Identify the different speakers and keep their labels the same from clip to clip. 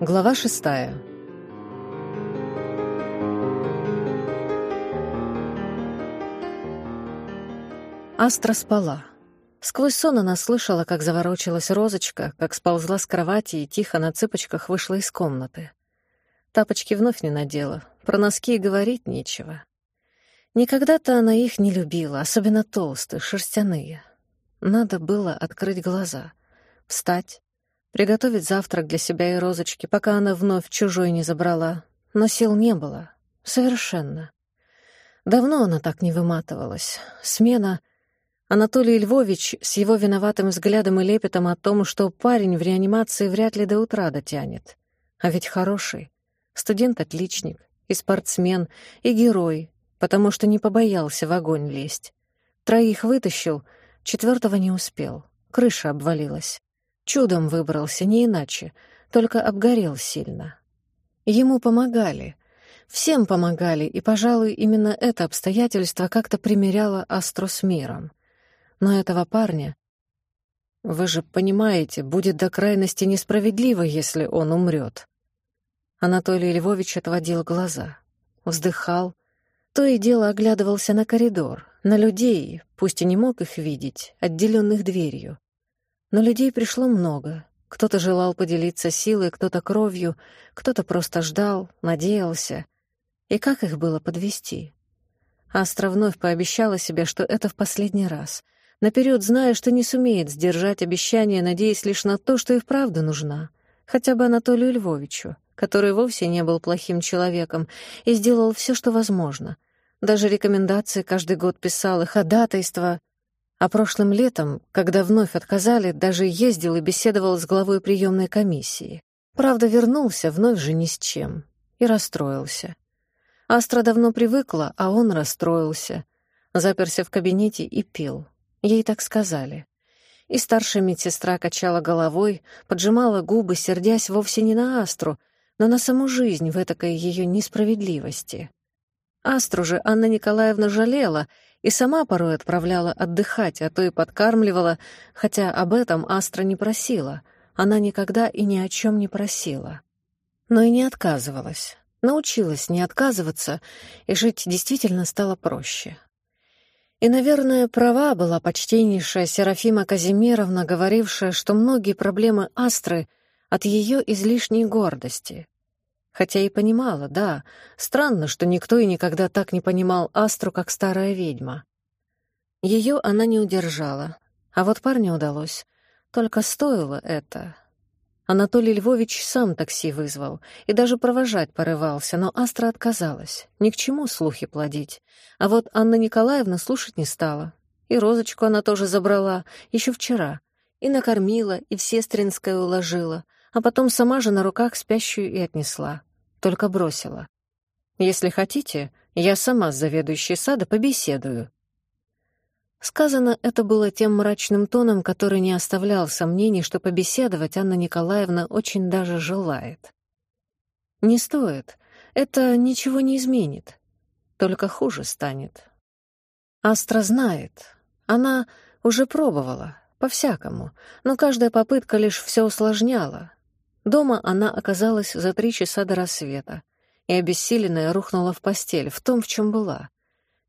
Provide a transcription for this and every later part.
Speaker 1: Глава шестая. Астра спала. Сквозь сон она слышала, как заворочилась розочка, как сползла с кровати и тихо на цыпочках вышла из комнаты. Тапочки вновь не надела, про носки и говорить нечего. Никогда-то она их не любила, особенно толстые, шерстяные. Надо было открыть глаза, встать, приготовить завтрак для себя и розочки, пока она вновь чужой не забрала. Но сил не было. Совершенно. Давно она так не выматывалась. Смена... Анатолий Львович с его виноватым взглядом и лепетом о том, что парень в реанимации вряд ли до утра дотянет. А ведь хороший. Студент-отличник, и спортсмен, и герой, потому что не побоялся в огонь лезть. Троих вытащил, четвертого не успел. Крыша обвалилась. Чудом выбрался, не иначе, только обгорел сильно. Ему помогали. Всем помогали, и, пожалуй, именно это обстоятельство как-то примеряло Астру с миром. Но этого парня... Вы же понимаете, будет до крайности несправедливо, если он умрет. Анатолий Львович отводил глаза, вздыхал, то и дело оглядывался на коридор, на людей, пусть и не мог их видеть, отделенных дверью. Но людей пришло много. Кто-то желал поделиться силой, кто-то кровью, кто-то просто ждал, надеялся. И как их было подвести? Астра вновь пообещала себе, что это в последний раз. Наперед зная, что не сумеет сдержать обещание, надеясь лишь на то, что и вправду нужна. Хотя бы Анатолию Львовичу, который вовсе не был плохим человеком и сделал все, что возможно. Даже рекомендации каждый год писал и ходатайства. А прошлым летом, когда вновь отказали, даже ездил и беседовал с главой приемной комиссии. Правда, вернулся вновь же ни с чем. И расстроился. Астра давно привыкла, а он расстроился. Заперся в кабинете и пил. Ей так сказали. И старшая медсестра качала головой, поджимала губы, сердясь вовсе не на Астру, но на саму жизнь в этакой ее несправедливости. Астру же Анна Николаевна жалела и сама порой отправляла отдыхать, а то и подкармливала, хотя об этом Астра не просила. Она никогда и ни о чем не просила. Но и не отказывалась. Научилась не отказываться, и жить действительно стало проще. И, наверное, права была почтеннейшая Серафима Казимировна, говорившая, что многие проблемы Астры от ее излишней гордости. Хотя и понимала, да, странно, что никто и никогда так не понимал Астру, как старая ведьма. Ее она не удержала, а вот парню удалось. Только стоило это. Анатолий Львович сам такси вызвал и даже провожать порывался, но Астра отказалась. Ни к чему слухи плодить. А вот Анна Николаевна слушать не стала. И розочку она тоже забрала, еще вчера. И накормила, и в сестринское уложила — а потом сама же на руках спящую и отнесла. Только бросила. «Если хотите, я сама с заведующей сада побеседую». Сказано это было тем мрачным тоном, который не оставлял сомнений, что побеседовать Анна Николаевна очень даже желает. «Не стоит. Это ничего не изменит. Только хуже станет». Астра знает. Она уже пробовала, по-всякому, но каждая попытка лишь все усложняла. Дома она оказалась за три часа до рассвета и, обессиленная, рухнула в постель, в том, в чем была.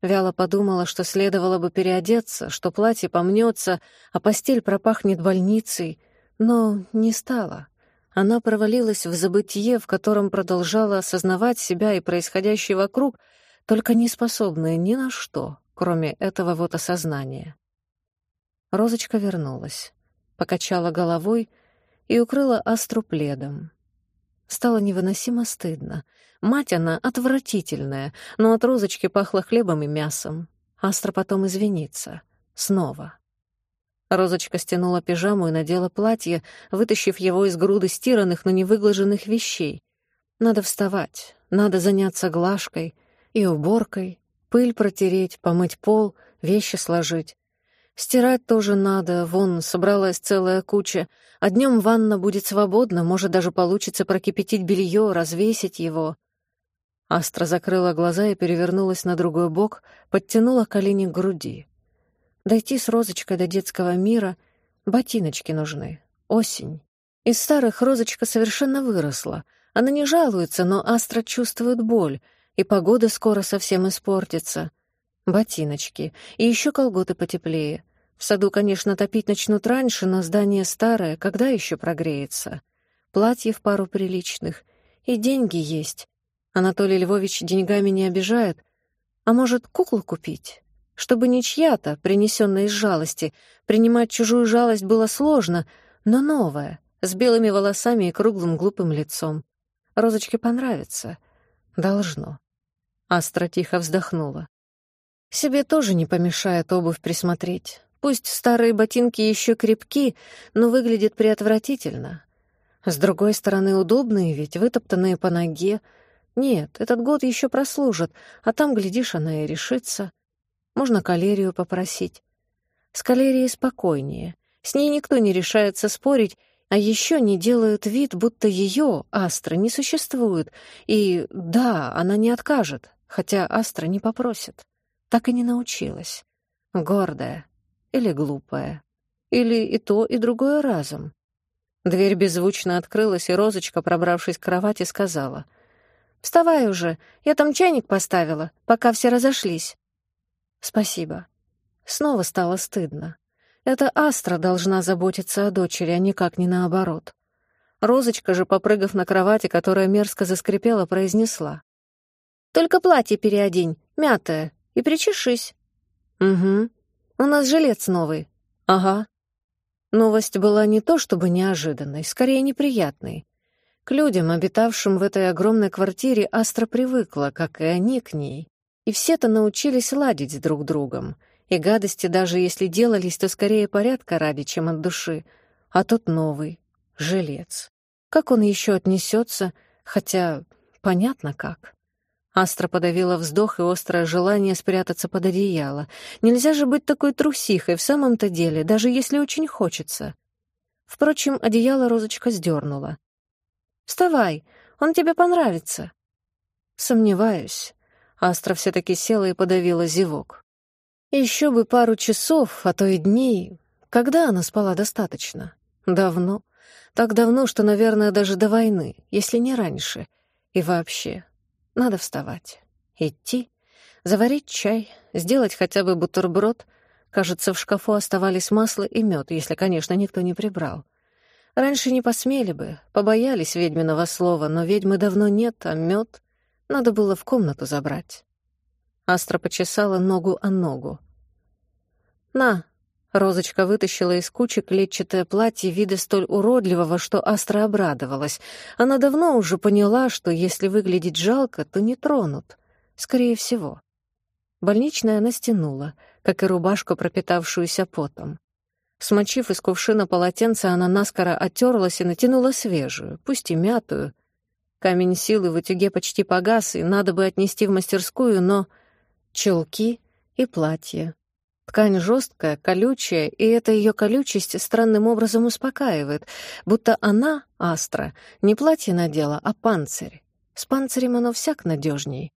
Speaker 1: Вяло подумала, что следовало бы переодеться, что платье помнется, а постель пропахнет больницей, но не стала. Она провалилась в забытье, в котором продолжала осознавать себя и происходящее вокруг, только не способная ни на что, кроме этого вот осознания. Розочка вернулась, покачала головой — и укрыла Астру пледом. Стало невыносимо стыдно. Мать она отвратительная, но от розочки пахло хлебом и мясом. Астра потом извинится. Снова. Розочка стянула пижаму и надела платье, вытащив его из груды стиранных, но не выглаженных вещей. Надо вставать, надо заняться глажкой и уборкой, пыль протереть, помыть пол, вещи сложить. Стирать тоже надо, вон, собралась целая куча, а днем ванна будет свободна, может, даже получится прокипятить белье, развесить его. Астра закрыла глаза и перевернулась на другой бок, подтянула колени к груди. Дойти с розочкой до детского мира, ботиночки нужны, осень. Из старых розочка совершенно выросла. Она не жалуется, но Астра чувствует боль, и погода скоро совсем испортится. Ботиночки, и еще колготы потеплее. В саду, конечно, топить начнут раньше, но здание старое, когда еще прогреется? Платье в пару приличных. И деньги есть. Анатолий Львович деньгами не обижает. А может, куклу купить? Чтобы не чья-то, принесенная из жалости. Принимать чужую жалость было сложно, но новая, с белыми волосами и круглым глупым лицом. Розочке понравится. Должно. Астра тихо вздохнула. Себе тоже не помешает обувь присмотреть. Пусть старые ботинки еще крепки, но выглядят приотвратительно. С другой стороны, удобные ведь, вытоптанные по ноге. Нет, этот год еще прослужит, а там, глядишь, она и решится. Можно калерию попросить. С калерией спокойнее. С ней никто не решается спорить, а еще не делают вид, будто ее, Астра, не существует. И да, она не откажет, хотя Астра не попросит. Так и не научилась. Гордая или глупая. Или и то, и другое разом. Дверь беззвучно открылась, и Розочка, пробравшись к кровати, сказала. «Вставай уже, я там чайник поставила, пока все разошлись». «Спасибо». Снова стало стыдно. Это Астра должна заботиться о дочери, а никак не наоборот. Розочка же, попрыгав на кровати, которая мерзко заскрипела, произнесла. «Только платье переодень, мятое, и причешись». «Угу. У нас жилец новый». «Ага». Новость была не то чтобы неожиданной, скорее неприятной. К людям, обитавшим в этой огромной квартире, Астра привыкла, как и они к ней. И все-то научились ладить с друг другом — и гадости, даже если делались, то скорее порядка ради, чем от души. А тут новый, жилец. Как он еще отнесется, хотя понятно как. Астра подавила вздох и острое желание спрятаться под одеяло. Нельзя же быть такой трусихой в самом-то деле, даже если очень хочется. Впрочем, одеяло Розочка сдернула. «Вставай, он тебе понравится». «Сомневаюсь». Астра все-таки села и подавила зевок. Еще бы пару часов, а то и дней. Когда она спала достаточно? Давно. Так давно, что, наверное, даже до войны, если не раньше. И вообще, надо вставать. Идти, заварить чай, сделать хотя бы бутерброд. Кажется, в шкафу оставались масло и мед, если, конечно, никто не прибрал. Раньше не посмели бы, побоялись ведьминого слова, но ведьмы давно нет, а мед надо было в комнату забрать. Астра почесала ногу о ногу. «На!» — Розочка вытащила из кучи клетчатое платье вида столь уродливого, что Астра обрадовалась. Она давно уже поняла, что если выглядеть жалко, то не тронут. Скорее всего. Больничная она стянула, как и рубашку, пропитавшуюся потом. Смочив из кувшина полотенце, она наскоро оттерлась и натянула свежую, пусть и мятую. Камень силы в утюге почти погас, и надо бы отнести в мастерскую, но Челки и платье. Ткань жесткая, колючая, и эта ее колючесть странным образом успокаивает, будто она, Астра, не платье надела, а панцирь. С панцирем оно всяк надежней.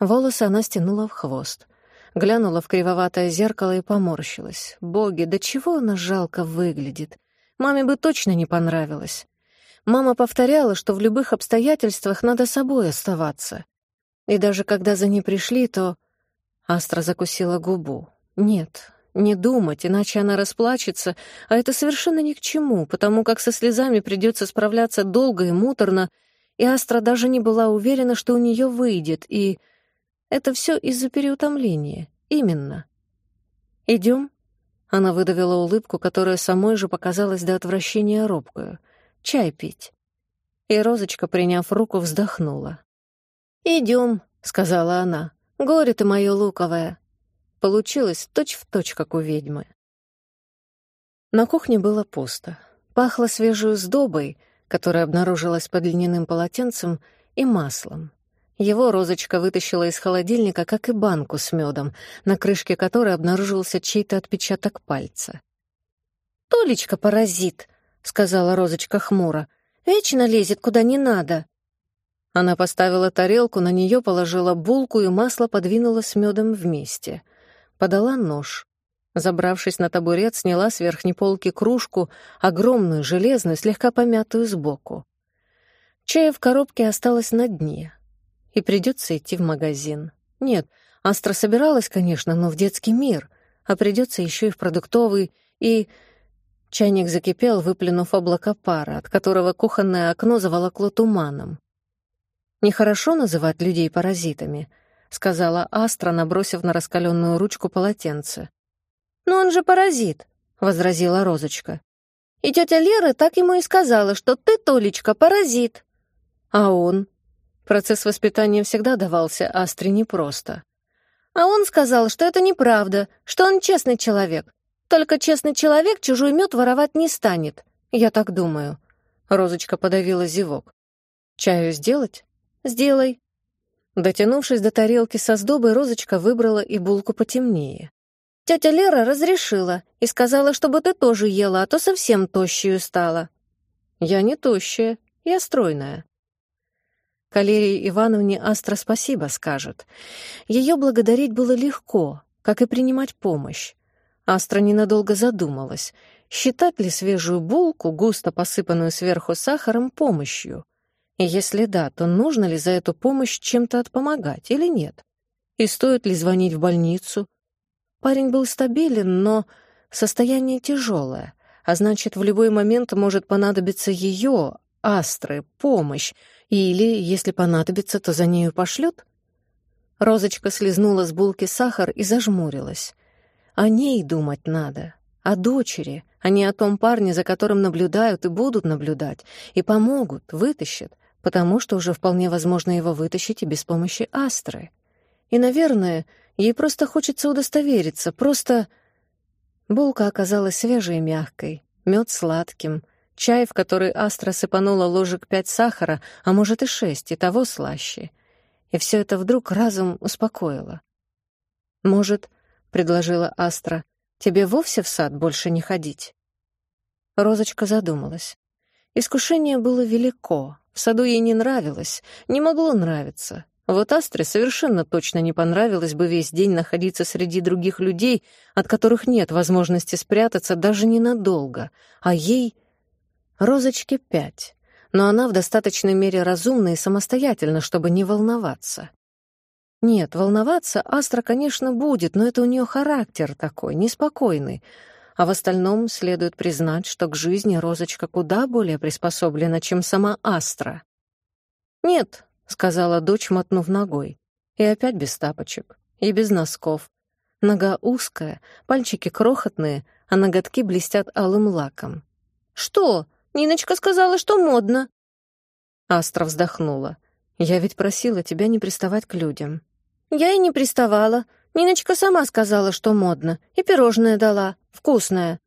Speaker 1: Волосы она стянула в хвост. Глянула в кривоватое зеркало и поморщилась. Боги, да чего она жалко выглядит. Маме бы точно не понравилось. Мама повторяла, что в любых обстоятельствах надо собой оставаться. И даже когда за ней пришли, то... Астра закусила губу. Нет, не думать, иначе она расплачется, а это совершенно ни к чему, потому как со слезами придется справляться долго и муторно, и Астра даже не была уверена, что у нее выйдет, и... Это все из-за переутомления. Именно. Идем? Она выдавила улыбку, которая самой же показалась до отвращения робкую. «Чай пить». И Розочка, приняв руку, вздохнула. «Идем», — сказала она. «Горе ты мое луковое». Получилось точь-в-точь, как у ведьмы. На кухне было пусто. Пахло свежей сдобой, которая обнаружилась под льняным полотенцем, и маслом. Его розочка вытащила из холодильника, как и банку с медом, на крышке которой обнаружился чей-то отпечаток пальца. «Толечка паразит», — сказала розочка хмуро. «Вечно лезет, куда не надо». Она поставила тарелку, на нее положила булку и масло подвинула с медом вместе. Подала нож. Забравшись на табурет, сняла с верхней полки кружку, огромную, железную, слегка помятую сбоку. Чая в коробке осталось на дне. И придется идти в магазин. Нет, Астра собиралась, конечно, но в детский мир, а придется еще и в продуктовый, и... Чайник закипел, выплюнув облако пара, от которого кухонное окно заволокло туманом. «Нехорошо называть людей паразитами», — сказала Астра, набросив на раскаленную ручку полотенце.
Speaker 2: «Но он же паразит», — возразила Розочка. «И тетя Лера так ему и сказала, что ты, Толечка, паразит».
Speaker 1: «А он?» Процесс воспитания всегда давался Астре непросто.
Speaker 2: «А он сказал, что это неправда, что он честный человек. Только честный человек чужой мед воровать не станет. Я так думаю».
Speaker 1: Розочка подавила зевок. «Чаю сделать?»
Speaker 2: «Сделай».
Speaker 1: Дотянувшись до тарелки со сдобой, Розочка выбрала и булку потемнее.
Speaker 2: Тетя Лера разрешила и сказала, чтобы ты тоже ела, а то совсем тощую стала.
Speaker 1: Я не тощая, я стройная. Калерии Ивановне Астра спасибо скажет. Ее благодарить было легко, как и принимать помощь. Астра ненадолго задумалась, считать ли свежую булку, густо посыпанную сверху сахаром, помощью. И если да, то нужно ли за эту помощь чем-то отпомогать или нет? И стоит ли звонить в больницу? Парень был стабилен, но состояние тяжелое, а значит, в любой момент может понадобиться ее, Астры, помощь, или, если понадобится, то за нею пошлют? Розочка слезнула с булки сахар и зажмурилась. О ней думать надо, о дочери, а не о том парне, за которым наблюдают и будут наблюдать, и помогут, вытащат, потому что уже вполне возможно его вытащить и без помощи Астры. И, наверное, Ей просто хочется удостовериться, просто... Булка оказалась свежей и мягкой, мед сладким, чай, в который Астра сыпанула ложек пять сахара, а может и шесть, и того слаще. И все это вдруг разум успокоило. «Может, — предложила Астра, — тебе вовсе в сад больше не ходить?» Розочка задумалась. Искушение было велико, в саду ей не нравилось, не могло нравиться. Вот Астре совершенно точно не понравилось бы весь день находиться среди других людей, от которых нет возможности спрятаться даже ненадолго, а ей... Розочке пять, но она в достаточной мере разумна и самостоятельна, чтобы не волноваться. Нет, волноваться Астра, конечно, будет, но это у нее характер такой, неспокойный, а в остальном следует признать, что к жизни Розочка куда более приспособлена, чем сама Астра. Нет, сказала дочь, мотнув ногой. И опять без тапочек, и без носков. Нога узкая, пальчики крохотные, а ноготки блестят алым лаком.
Speaker 2: «Что? Ниночка сказала, что модно».
Speaker 1: Астра вздохнула. «Я ведь просила тебя не приставать к людям».
Speaker 2: «Я и не приставала. Ниночка сама сказала, что модно, и пирожное дала, вкусное».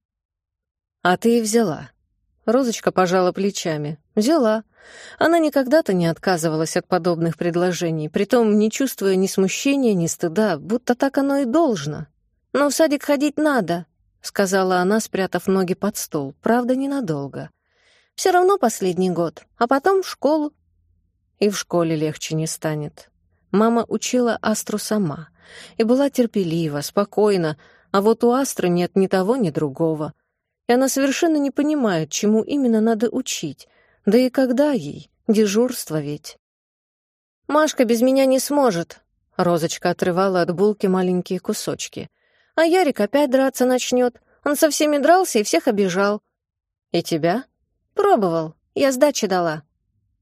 Speaker 1: «А ты и взяла». Розочка пожала плечами. «Взяла. Она никогда-то не отказывалась от подобных предложений, притом не чувствуя ни смущения, ни стыда, будто так оно и должно. «Но в садик ходить надо», — сказала она, спрятав ноги под стол, правда, ненадолго. «Все равно последний год, а потом в школу». И в школе легче не станет. Мама учила Астру сама и была терпелива, спокойна, а вот у Астры нет ни того, ни другого. И она совершенно не понимает, чему именно надо учить, да и когда ей? Дежурство ведь.
Speaker 2: «Машка без меня не сможет», — Розочка отрывала от булки маленькие кусочки. «А Ярик опять драться начнет. Он со всеми дрался и всех обижал».
Speaker 1: «И тебя?»
Speaker 2: «Пробовал. Я сдачи дала».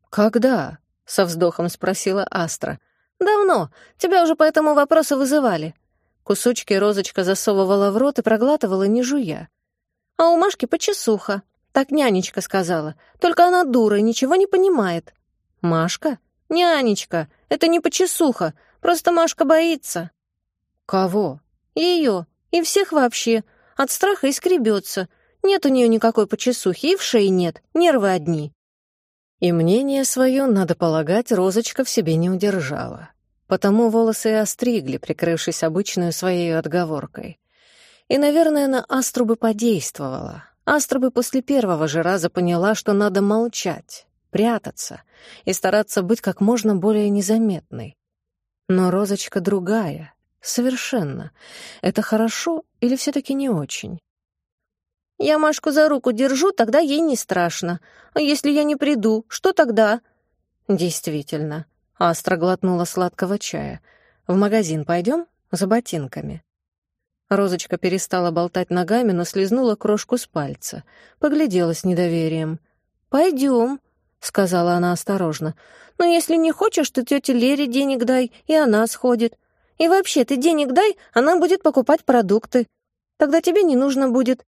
Speaker 1: «Когда?» — со вздохом спросила Астра.
Speaker 2: «Давно. Тебя уже по этому вопросу вызывали».
Speaker 1: Кусочки Розочка засовывала в рот и проглатывала, не жуя.
Speaker 2: «А у Машки почесуха. Так нянечка сказала. Только она дура и ничего не понимает.
Speaker 1: Машка?
Speaker 2: Нянечка. Это не почесуха. Просто Машка боится.
Speaker 1: Кого?
Speaker 2: Ее. И всех вообще. От страха и скребется. Нет у нее никакой почесухи, и в шее нет. Нервы одни.
Speaker 1: И мнение свое, надо полагать, Розочка в себе не удержала. Потому волосы и остригли, прикрывшись обычной своей отговоркой. И, наверное, на Астру бы подействовала. Астра бы после первого же раза поняла, что надо молчать, прятаться и стараться быть как можно более незаметной. Но Розочка другая, Совершенно. Это хорошо или все таки не очень?
Speaker 2: Я Машку за руку держу, тогда ей не страшно. А если я не приду, что тогда?
Speaker 1: Действительно. Астра глотнула сладкого чая. В магазин пойдем за ботинками. Розочка перестала болтать ногами, но слезнула крошку с пальца. Поглядела с недоверием.
Speaker 2: «Пойдем», — сказала она осторожно. «Но если не хочешь, то тете Лере денег дай, и она сходит. И вообще, ты денег дай, она будет покупать продукты. Тогда тебе не нужно будет.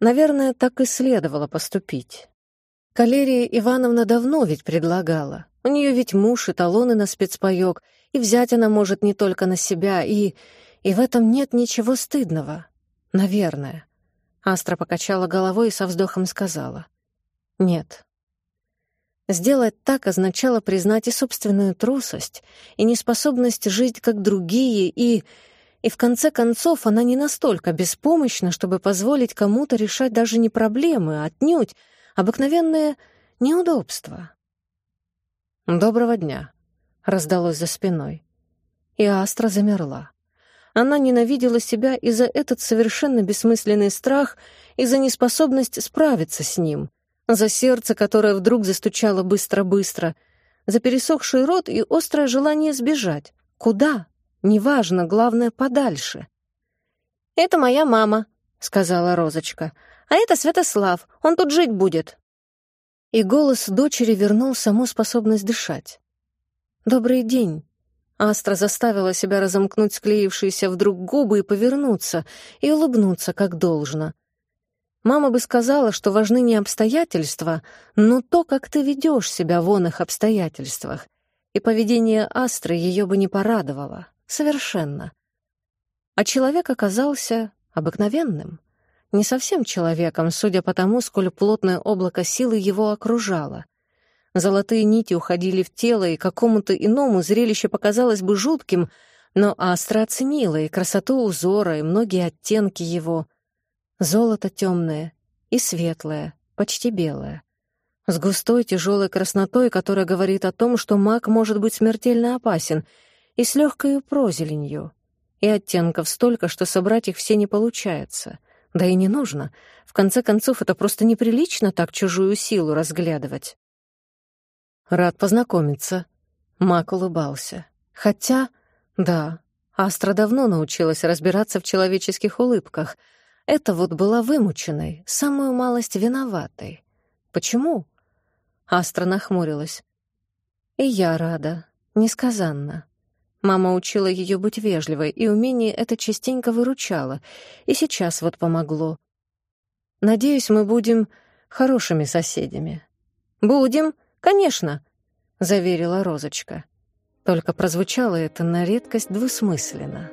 Speaker 1: Наверное, так и следовало поступить. Калерия Ивановна давно ведь предлагала. У нее ведь муж и талоны на спецпаёк, и взять она может не только на себя, и... И в этом нет ничего стыдного. Наверное. Астра покачала головой и со вздохом сказала. Нет. Сделать так означало признать и собственную трусость, и неспособность жить как другие, и и в конце концов она не настолько беспомощна, чтобы позволить кому-то решать даже не проблемы, а отнюдь обыкновенное неудобство. «Доброго дня», — раздалось за спиной. И Астра замерла. Она ненавидела себя и за этот совершенно бессмысленный страх, и за неспособность справиться с ним, за сердце, которое вдруг застучало быстро-быстро, за пересохший рот и острое желание сбежать. Куда? Неважно, главное, подальше.
Speaker 2: «Это моя мама», — сказала Розочка. «А это Святослав, он тут жить будет».
Speaker 1: И голос дочери вернул саму способность дышать. «Добрый день». Астра заставила себя разомкнуть склеившиеся вдруг губы и повернуться, и улыбнуться как должно. Мама бы сказала, что важны не обстоятельства, но то, как ты ведешь себя в оных обстоятельствах, и поведение Астры ее бы не порадовало. Совершенно. А человек оказался обыкновенным. Не совсем человеком, судя по тому, сколь плотное облако силы его окружало. Золотые нити уходили в тело, и какому-то иному зрелище показалось бы жутким, но Астра оценила и красоту узора, и многие оттенки его. Золото темное и светлое, почти белое. С густой тяжелой краснотой, которая говорит о том, что маг может быть смертельно опасен — и с легкой прозеленью. И оттенков столько, что собрать их все не получается. Да и не нужно. В конце концов, это просто неприлично так чужую силу разглядывать. «Рад познакомиться», — Мак улыбался. «Хотя, да, Астра давно научилась разбираться в человеческих улыбках. Это вот была вымученной, самую малость виноватой. Почему?» Астра нахмурилась. «И я рада, несказанно. Мама учила ее быть вежливой, и умение это частенько выручало, и сейчас вот помогло. Надеюсь, мы будем хорошими соседями.
Speaker 2: «Будем, конечно», —
Speaker 1: заверила Розочка. Только прозвучало это на редкость двусмысленно.